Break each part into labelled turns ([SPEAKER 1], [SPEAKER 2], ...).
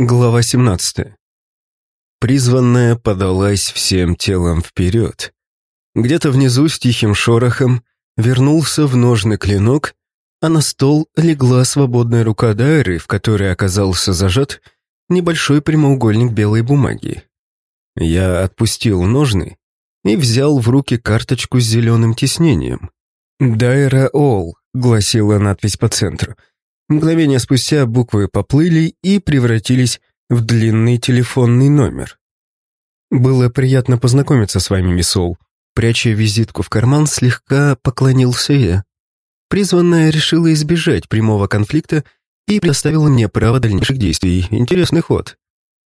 [SPEAKER 1] Глава 17. Призванная подалась всем телом вперед. Где-то внизу с тихим шорохом вернулся в ножный клинок, а на стол легла свободная рука Дайры, в которой оказался зажат небольшой прямоугольник белой бумаги. Я отпустил ножны и взял в руки карточку с зеленым тиснением. «Дайра Ол», — гласила надпись по центру — Мгновение спустя буквы поплыли и превратились в длинный телефонный номер. «Было приятно познакомиться с вами, мисс Ол». Пряча визитку в карман, слегка поклонился я. Призванная решила избежать прямого конфликта и предоставила мне право дальнейших действий. Интересный ход.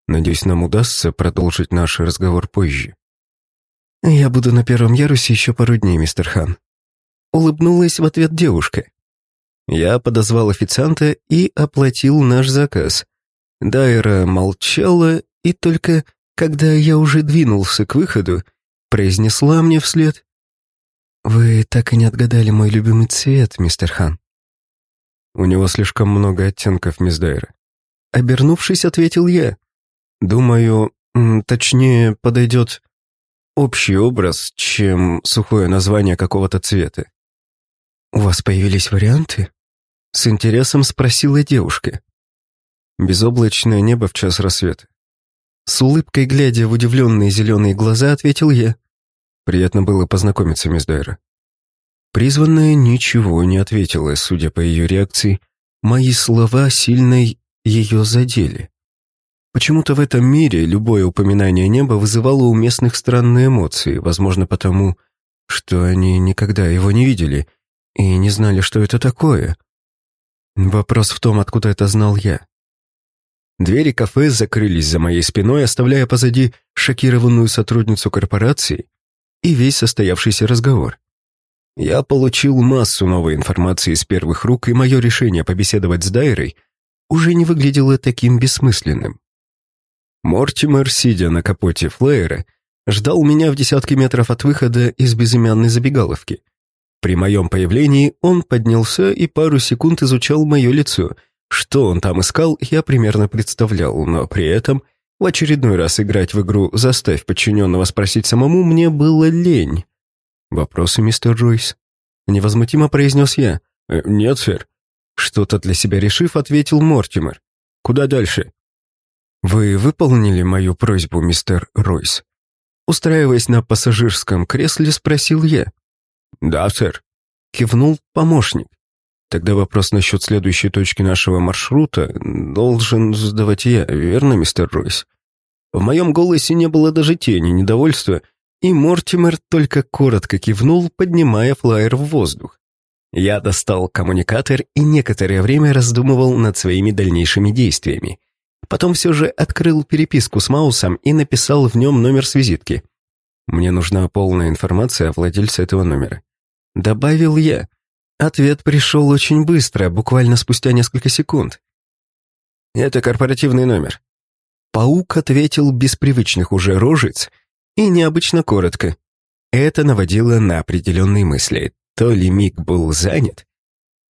[SPEAKER 1] Надеюсь, нам удастся продолжить наш разговор позже. «Я буду на первом ярусе еще пару дней, мистер Хан». Улыбнулась в ответ девушка. Я подозвал официанта и оплатил наш заказ. Дайра молчала, и только когда я уже двинулся к выходу, произнесла мне вслед. «Вы так и не отгадали мой любимый цвет, мистер Хан». «У него слишком много оттенков, мисс Дайра». Обернувшись, ответил я. «Думаю, точнее, подойдет общий образ, чем сухое название какого-то цвета». «У вас появились варианты?» С интересом спросила девушка. Безоблачное небо в час рассвета. С улыбкой, глядя в удивленные зеленые глаза, ответил я. Приятно было познакомиться, мисс Дайра. Призванная ничего не ответила, судя по ее реакции. Мои слова сильно ее задели. Почему-то в этом мире любое упоминание неба вызывало у местных странные эмоции, возможно, потому, что они никогда его не видели и не знали, что это такое. Вопрос в том, откуда это знал я. Двери кафе закрылись за моей спиной, оставляя позади шокированную сотрудницу корпорации и весь состоявшийся разговор. Я получил массу новой информации из первых рук, и мое решение побеседовать с Дайрой уже не выглядело таким бессмысленным. Мортимер, сидя на капоте флеера, ждал меня в десятке метров от выхода из безымянной забегаловки. При моем появлении он поднялся и пару секунд изучал мое лицо. Что он там искал, я примерно представлял, но при этом в очередной раз играть в игру «Заставь подчиненного спросить самому» мне было лень. «Вопросы, мистер Джойс?» Невозмутимо произнес я. «Э, «Нет, сэр». Что-то для себя решив, ответил Мортимер. «Куда дальше?» «Вы выполнили мою просьбу, мистер Ройс?» Устраиваясь на пассажирском кресле, спросил я. «Да, сэр», — кивнул помощник. «Тогда вопрос насчет следующей точки нашего маршрута должен задавать я, верно, мистер Ройс?» В моем голосе не было даже тени недовольства, и Мортимер только коротко кивнул, поднимая флаер в воздух. Я достал коммуникатор и некоторое время раздумывал над своими дальнейшими действиями. Потом все же открыл переписку с Маусом и написал в нем номер с визитки. Мне нужна полная информация о владельце этого номера. Добавил я. Ответ пришел очень быстро, буквально спустя несколько секунд. Это корпоративный номер. Паук ответил без привычных уже рожиц и необычно коротко. Это наводило на определенные мысли. То ли Мик был занят,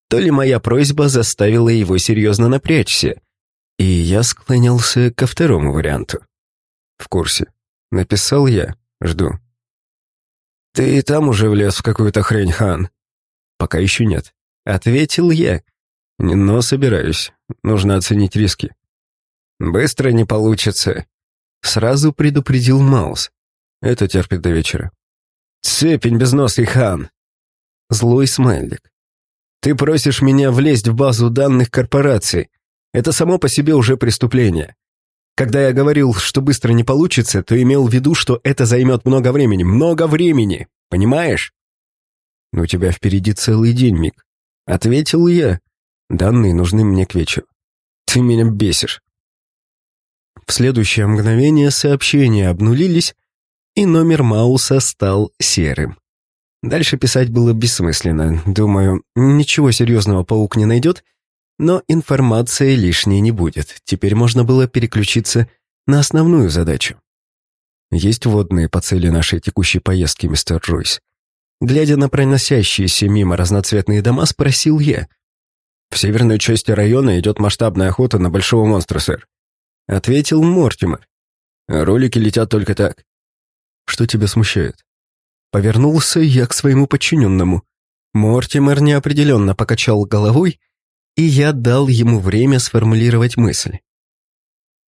[SPEAKER 1] то ли моя просьба заставила его серьезно напрячься, и я склонялся ко второму варианту. В курсе. Написал я. Жду. «Ты и там уже влез в какую-то хрень, хан?» «Пока еще нет». Ответил я. «Но собираюсь. Нужно оценить риски». «Быстро не получится», — сразу предупредил Маус. «Это терпит до вечера». «Цепень безносый хан!» Злой смайлик. «Ты просишь меня влезть в базу данных корпораций. Это само по себе уже преступление. Когда я говорил, что быстро не получится, то имел в виду, что это займет много времени. Много времени! Понимаешь? «У тебя впереди целый день, Мик», — ответил я. «Данные нужны мне к вечеру». «Ты меня бесишь». В следующее мгновение сообщения обнулились, и номер Мауса стал серым. Дальше писать было бессмысленно. Думаю, ничего серьезного паук не найдет, но информация лишней не будет. Теперь можно было переключиться на основную задачу. Есть вводные по цели нашей текущей поездки, мистер Джойс. Глядя на проносящиеся мимо разноцветные дома, спросил я. В северной части района идет масштабная охота на большого монстра, сэр. — ответил Мортимер. «Ролики летят только так». «Что тебя смущает?» Повернулся я к своему подчиненному. Мортимер неопределенно покачал головой, и я дал ему время сформулировать мысль.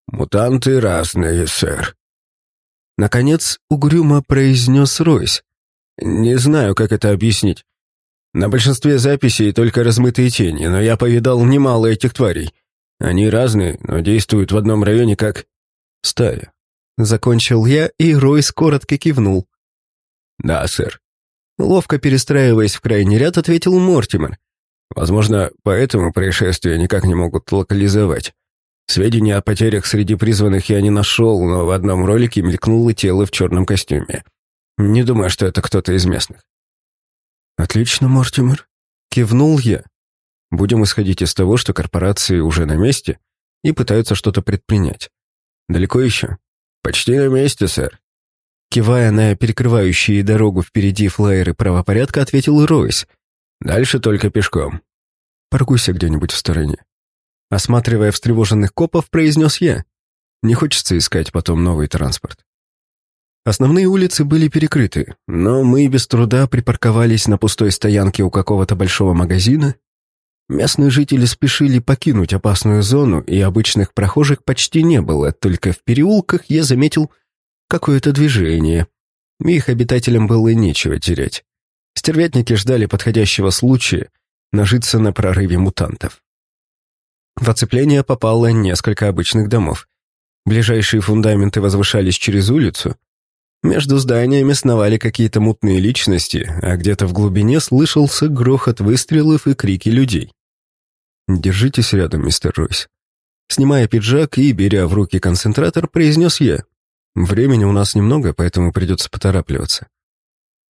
[SPEAKER 2] «Мутанты разные, сэр».
[SPEAKER 1] Наконец угрюмо произнес Ройс.
[SPEAKER 2] «Не знаю, как это объяснить. На большинстве записей только размытые тени, но я повидал немало этих тварей. Они разные, но действуют в одном районе как стая.
[SPEAKER 1] Закончил я, и Ройс коротко кивнул.
[SPEAKER 2] «Да, сэр».
[SPEAKER 1] Ловко перестраиваясь в крайний ряд, ответил Мортимер.
[SPEAKER 2] «Возможно, поэтому происшествия никак не могут локализовать. Сведения о потерях среди призванных я не нашел, но в одном ролике мелькнуло тело в черном костюме. Не думаю, что это кто-то из местных.
[SPEAKER 1] «Отлично, Мортимер», — кивнул я. «Будем исходить из того, что корпорации уже на месте и пытаются что-то предпринять. Далеко еще?»
[SPEAKER 2] «Почти на месте, сэр».
[SPEAKER 1] Кивая на перекрывающие дорогу впереди флайеры правопорядка, ответил Ройс.
[SPEAKER 2] «Дальше только пешком».
[SPEAKER 1] «Паркуйся где-нибудь в стороне». Осматривая встревоженных копов, произнес я. «Не хочется искать потом новый транспорт». Основные улицы были перекрыты, но мы без труда припарковались на пустой стоянке у какого-то большого магазина. Местные жители спешили покинуть опасную зону, и обычных прохожих почти не было, только в переулках я заметил какое-то движение. Их обитателям было нечего терять. Стервятники ждали подходящего случая нажиться на прорыве мутантов. В оцепление попало несколько обычных домов. Ближайшие фундаменты возвышались через улицу, между зданиями сновали какие-то мутные личности, а где-то в глубине слышался грохот выстрелов и крики людей. «Держитесь рядом, мистер Ройс». Снимая пиджак и беря в руки концентратор, произнес я. «Времени у нас немного, поэтому придется поторапливаться».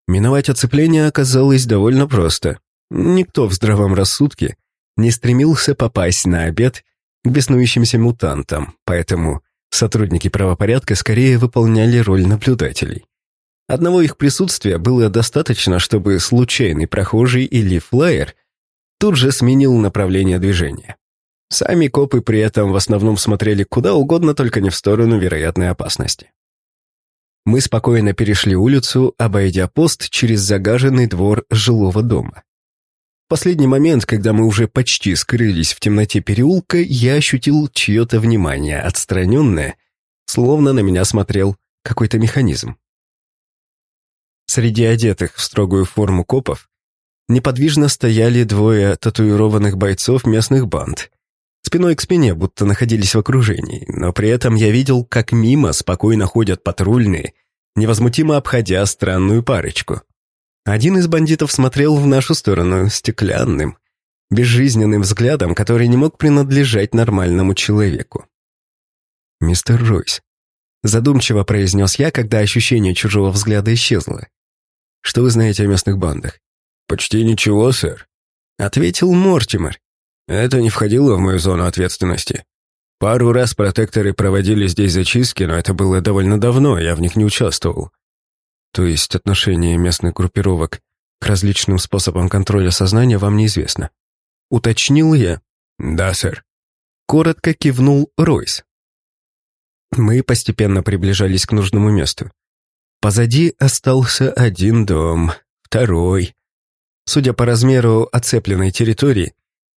[SPEAKER 1] Миновать оцепление оказалось довольно просто. Никто в здравом рассудке не стремился попасть на обед к беснующимся мутантам, поэтому Сотрудники правопорядка скорее выполняли роль наблюдателей. Одного их присутствия было достаточно, чтобы случайный прохожий или флайер тут же сменил направление движения. Сами копы при этом в основном смотрели куда угодно, только не в сторону вероятной опасности. Мы спокойно перешли улицу, обойдя пост через загаженный двор жилого дома последний момент, когда мы уже почти скрылись в темноте переулка, я ощутил чье-то внимание, отстраненное, словно на меня смотрел какой-то механизм. Среди одетых в строгую форму копов неподвижно стояли двое татуированных бойцов местных банд. Спиной к спине, будто находились в окружении, но при этом я видел, как мимо спокойно ходят патрульные, невозмутимо обходя странную парочку. Один из бандитов смотрел в нашу сторону стеклянным, безжизненным взглядом, который не мог принадлежать нормальному человеку. «Мистер Ройс», — задумчиво произнес я, когда ощущение чужого взгляда исчезло. «Что вы знаете о местных бандах?»
[SPEAKER 2] «Почти ничего, сэр», —
[SPEAKER 1] ответил Мортимер.
[SPEAKER 2] «Это не входило в мою зону ответственности. Пару раз протекторы проводили здесь зачистки, но это было довольно давно, я в них не участвовал.
[SPEAKER 1] То есть отношение местных группировок к различным способам контроля сознания вам неизвестно. Уточнил я.
[SPEAKER 2] Да, сэр.
[SPEAKER 1] Коротко кивнул Ройс. Мы постепенно приближались к нужному месту. Позади остался один дом, второй. Судя по размеру оцепленной территории,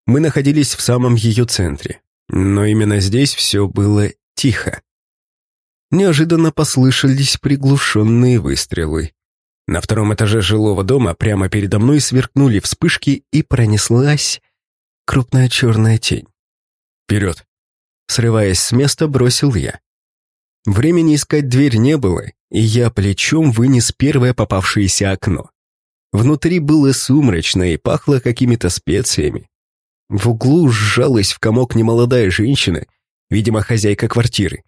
[SPEAKER 1] мы находились в самом ее центре. Но именно здесь все было тихо неожиданно послышались приглушенные выстрелы. На втором этаже жилого дома прямо передо мной сверкнули вспышки и пронеслась крупная черная тень.
[SPEAKER 2] «Вперед!»
[SPEAKER 1] Срываясь с места, бросил я. Времени искать дверь не было, и я плечом вынес первое попавшееся окно. Внутри было сумрачно и пахло какими-то специями. В углу сжалась в комок немолодая женщина, видимо, хозяйка квартиры,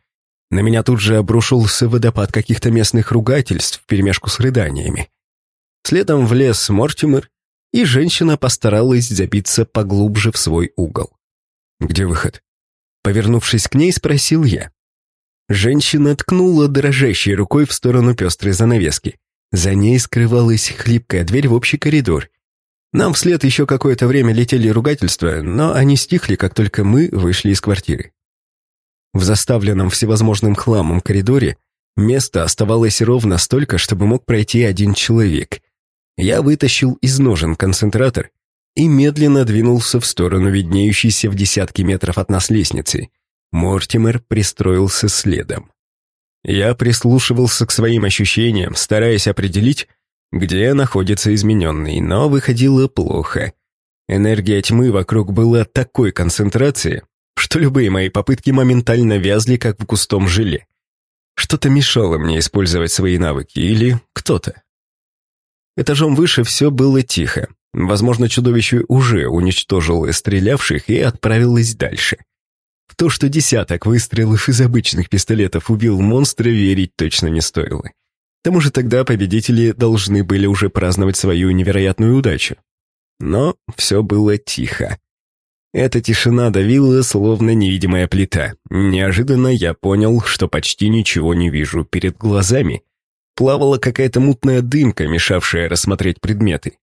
[SPEAKER 1] на меня тут же обрушился водопад каких-то местных ругательств вперемешку с рыданиями. Следом влез Мортимер, и женщина постаралась забиться поглубже в свой угол. «Где выход?» Повернувшись к ней, спросил я. Женщина ткнула дрожащей рукой в сторону пестрой занавески. За ней скрывалась хлипкая дверь в общий коридор. Нам вслед еще какое-то время летели ругательства, но они стихли, как только мы вышли из квартиры. В заставленном всевозможным хламом коридоре места оставалось ровно столько, чтобы мог пройти один человек. Я вытащил из ножен концентратор и медленно двинулся в сторону виднеющейся в десятки метров от нас лестницы. Мортимер пристроился следом. Я прислушивался к своим ощущениям, стараясь определить, где находится измененный, но выходило плохо. Энергия тьмы вокруг была такой концентрации, что любые мои попытки моментально вязли, как в густом желе. Что-то мешало мне использовать свои навыки, или кто-то. Этажом выше все было тихо. Возможно, чудовище уже уничтожило стрелявших и отправилось дальше. В то, что десяток выстрелов из обычных пистолетов убил монстра, верить точно не стоило. К тому же тогда победители должны были уже праздновать свою невероятную удачу. Но все было тихо. Эта тишина давила, словно невидимая плита. Неожиданно я понял, что почти ничего не вижу. Перед глазами плавала какая-то мутная дымка, мешавшая рассмотреть предметы.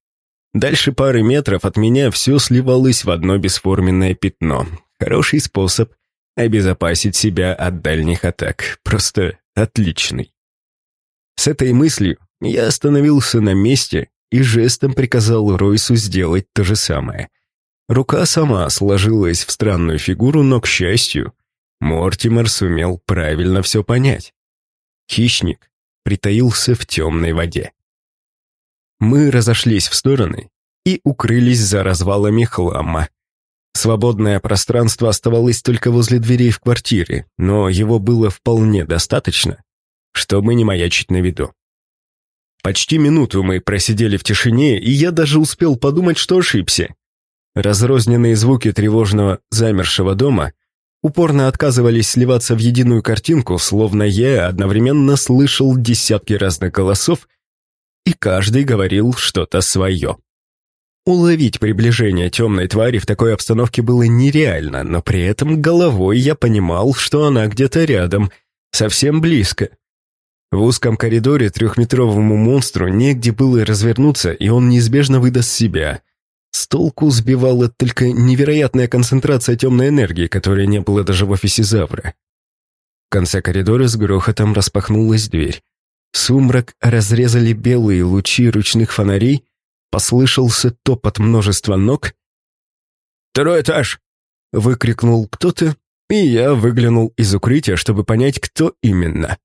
[SPEAKER 1] Дальше пары метров от меня все сливалось в одно бесформенное пятно. Хороший способ обезопасить себя от дальних атак. Просто отличный. С этой мыслью я остановился на месте и жестом приказал Ройсу сделать то же самое. Рука сама сложилась в странную фигуру, но, к счастью, Мортимер сумел правильно все понять. Хищник притаился в темной воде. Мы разошлись в стороны и укрылись за развалами хлама. Свободное пространство оставалось только возле дверей в квартире, но его было вполне достаточно, чтобы не маячить на виду. Почти минуту мы просидели в тишине, и я даже успел подумать, что ошибся. Разрозненные звуки тревожного замершего дома упорно отказывались сливаться в единую картинку, словно я одновременно слышал десятки разных голосов, и каждый говорил что-то свое. Уловить приближение темной твари в такой обстановке было нереально, но при этом головой я понимал, что она где-то рядом, совсем близко. В узком коридоре трехметровому монстру негде было развернуться, и он неизбежно выдаст себя. С толку сбивала только невероятная концентрация темной энергии, которой не было даже в офисе Завра. В конце коридора с грохотом распахнулась дверь. Сумрак разрезали белые лучи ручных фонарей, послышался топот множества ног. «Второй этаж!» — выкрикнул кто-то, и я выглянул из укрытия, чтобы понять, кто именно.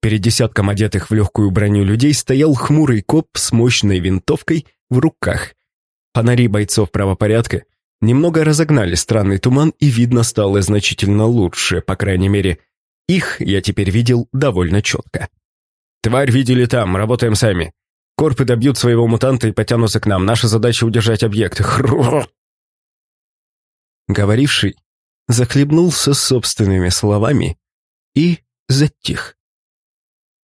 [SPEAKER 1] Перед десятком одетых в легкую броню людей стоял хмурый коп с мощной винтовкой в руках. Фонари бойцов правопорядка немного разогнали странный туман, и видно стало значительно лучше, по крайней мере, их я теперь видел довольно четко. «Тварь видели там, работаем сами. Корпы добьют своего мутанта и потянутся к нам. Наша задача удержать объект. Хру Говоривший захлебнулся собственными словами и затих.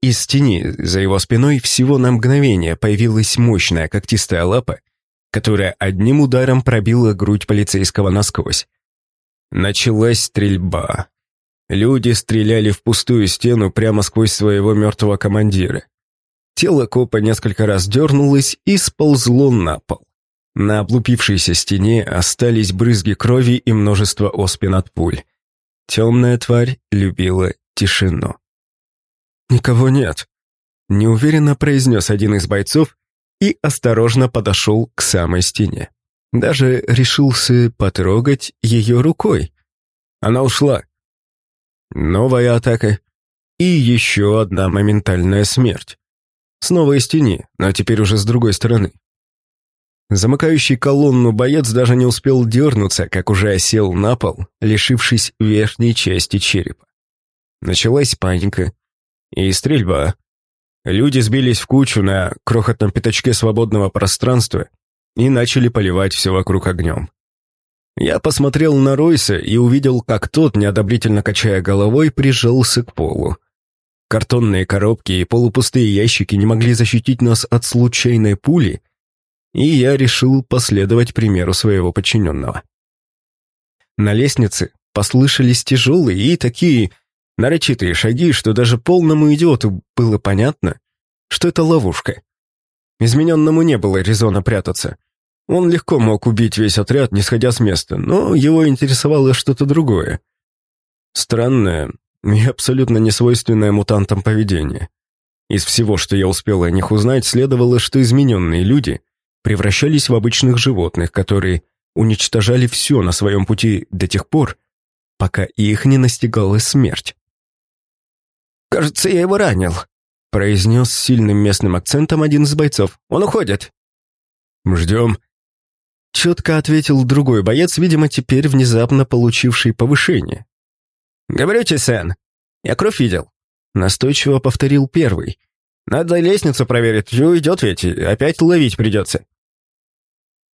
[SPEAKER 1] Из тени за его спиной всего на мгновение появилась мощная когтистая лапа которая одним ударом пробила грудь полицейского насквозь. Началась стрельба. Люди стреляли в пустую стену прямо сквозь своего мертвого командира. Тело копа несколько раз дернулось и сползло на пол. На облупившейся стене остались брызги крови и множество оспин от пуль. Темная тварь любила тишину. «Никого нет», — неуверенно произнес один из бойцов, и осторожно подошел к самой стене. Даже решился потрогать ее рукой. Она ушла. Новая атака. И еще одна моментальная смерть. Снова из тени, но теперь уже с другой стороны. Замыкающий колонну боец даже не успел дернуться, как уже осел на пол, лишившись верхней части черепа. Началась паника и стрельба. Люди сбились в кучу на крохотном пятачке свободного пространства и начали поливать все вокруг огнем. Я посмотрел на Ройса и увидел, как тот, неодобрительно качая головой, прижался к полу. Картонные коробки и полупустые ящики не могли защитить нас от случайной пули, и я решил последовать примеру своего подчиненного. На лестнице послышались тяжелые и такие нарочитые шаги, что даже полному идиоту было понятно, что это ловушка. Измененному не было резона прятаться. Он легко мог убить весь отряд, не сходя с места, но его интересовало что-то другое. Странное и абсолютно несвойственное мутантам поведение. Из всего, что я успел о них узнать, следовало, что измененные люди превращались в обычных животных, которые уничтожали все на своем пути до тех пор, пока их не настигала смерть.
[SPEAKER 2] «Кажется, я его ранил», — произнес с сильным местным акцентом один из бойцов. «Он уходит».
[SPEAKER 1] «Ждем», —
[SPEAKER 2] четко ответил другой боец, видимо, теперь внезапно получивший повышение. «Говорю тебе, Сэн, я кровь видел», — настойчиво повторил первый. «Надо лестницу проверить, уйдет ведь, опять ловить придется».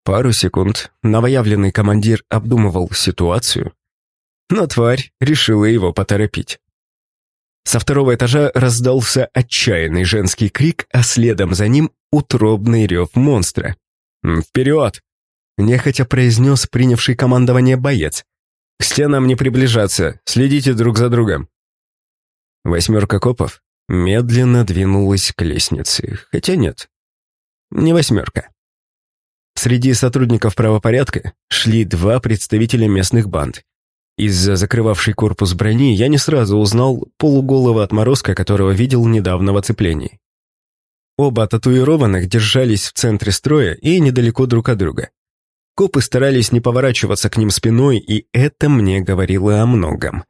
[SPEAKER 1] Пару секунд новоявленный командир обдумывал ситуацию, но тварь решила его поторопить. Со второго этажа раздался отчаянный женский крик, а следом за ним утробный рев монстра. «Вперед!» — нехотя произнес принявший командование боец. «К стенам не приближаться, следите друг за другом». Восьмерка копов медленно двинулась к лестнице, хотя нет, не восьмерка. Среди сотрудников правопорядка шли два представителя местных банд. Из-за закрывавшей корпус брони я не сразу узнал полуголого отморозка, которого видел недавно в оцеплении. Оба татуированных держались в центре строя и недалеко друг от друга. Копы старались не поворачиваться к ним спиной, и это мне говорило о многом.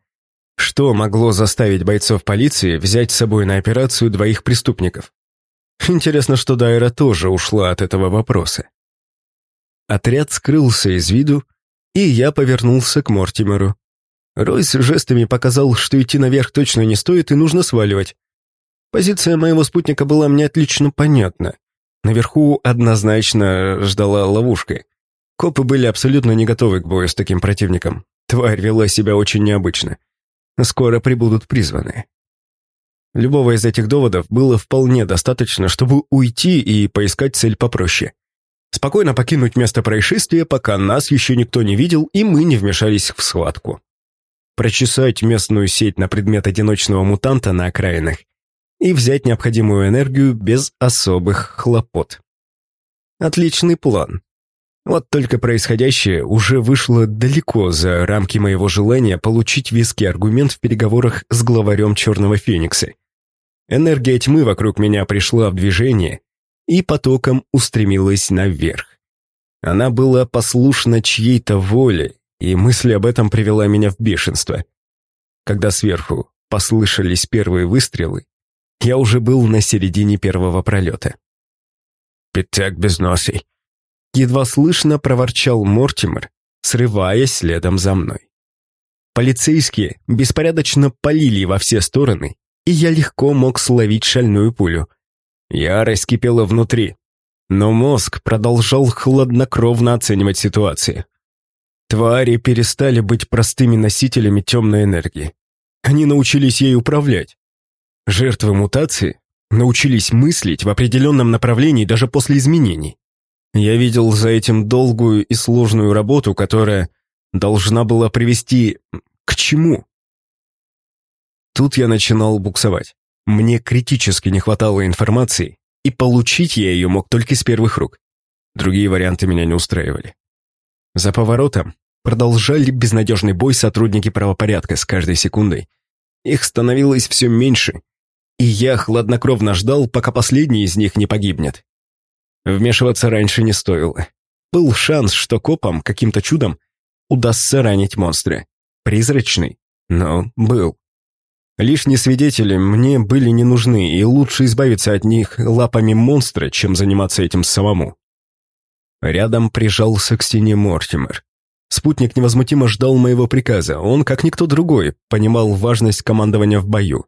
[SPEAKER 1] Что могло заставить бойцов полиции взять с собой на операцию двоих преступников? Интересно, что Дайра тоже ушла от этого вопроса. Отряд скрылся из виду, и я повернулся к Мортимеру. Ройс жестами показал, что идти наверх точно не стоит и нужно сваливать. Позиция моего спутника была мне отлично понятна. Наверху однозначно ждала ловушка. Копы были абсолютно не готовы к бою с таким противником. Тварь вела себя очень необычно. Скоро прибудут призванные. Любого из этих доводов было вполне достаточно, чтобы уйти и поискать цель попроще. Спокойно покинуть место происшествия, пока нас еще никто не видел, и мы не вмешались в схватку. Прочесать местную сеть на предмет одиночного мутанта на окраинах и взять необходимую энергию без особых хлопот. Отличный план. Вот только происходящее уже вышло далеко за рамки моего желания получить веский аргумент в переговорах с главарем Черного Феникса. Энергия тьмы вокруг меня пришла в движение, и потоком устремилась наверх. Она была послушна чьей-то воле, и мысль об этом привела меня в бешенство. Когда сверху послышались первые выстрелы, я уже был на середине первого пролета.
[SPEAKER 2] «Пятак без носей!»
[SPEAKER 1] Едва слышно проворчал Мортимер, срываясь следом за мной. Полицейские беспорядочно полили во все стороны, и я легко мог словить шальную пулю — Ярость кипела внутри, но мозг продолжал хладнокровно оценивать ситуацию. Твари перестали быть простыми носителями темной энергии. Они научились ей управлять. Жертвы мутации научились мыслить в определенном направлении даже после изменений. Я видел за этим долгую и сложную работу, которая должна была привести к чему? Тут я начинал буксовать. Мне критически не хватало информации, и получить я ее мог только с первых рук. Другие варианты меня не устраивали. За поворотом продолжали безнадежный бой сотрудники правопорядка с каждой секундой. Их становилось все меньше, и я хладнокровно ждал, пока последний из них не погибнет. Вмешиваться раньше не стоило. Был шанс, что копам каким-то чудом удастся ранить монстра. Призрачный, но был. Лишние свидетели мне были не нужны, и лучше избавиться от них лапами монстра, чем заниматься этим самому. Рядом прижался к стене Мортимер. Спутник невозмутимо ждал моего приказа. Он, как никто другой, понимал важность командования в бою.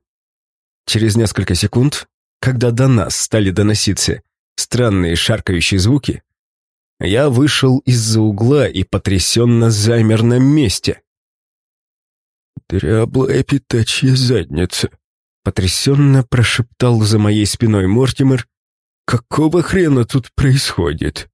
[SPEAKER 1] Через несколько секунд, когда до нас стали доноситься странные шаркающие звуки, я вышел из-за угла и потрясенно замер на месте.
[SPEAKER 2] «Дряблая питачья задница», —
[SPEAKER 1] потрясенно прошептал за моей спиной Мортимер.
[SPEAKER 2] «Какого хрена тут происходит?»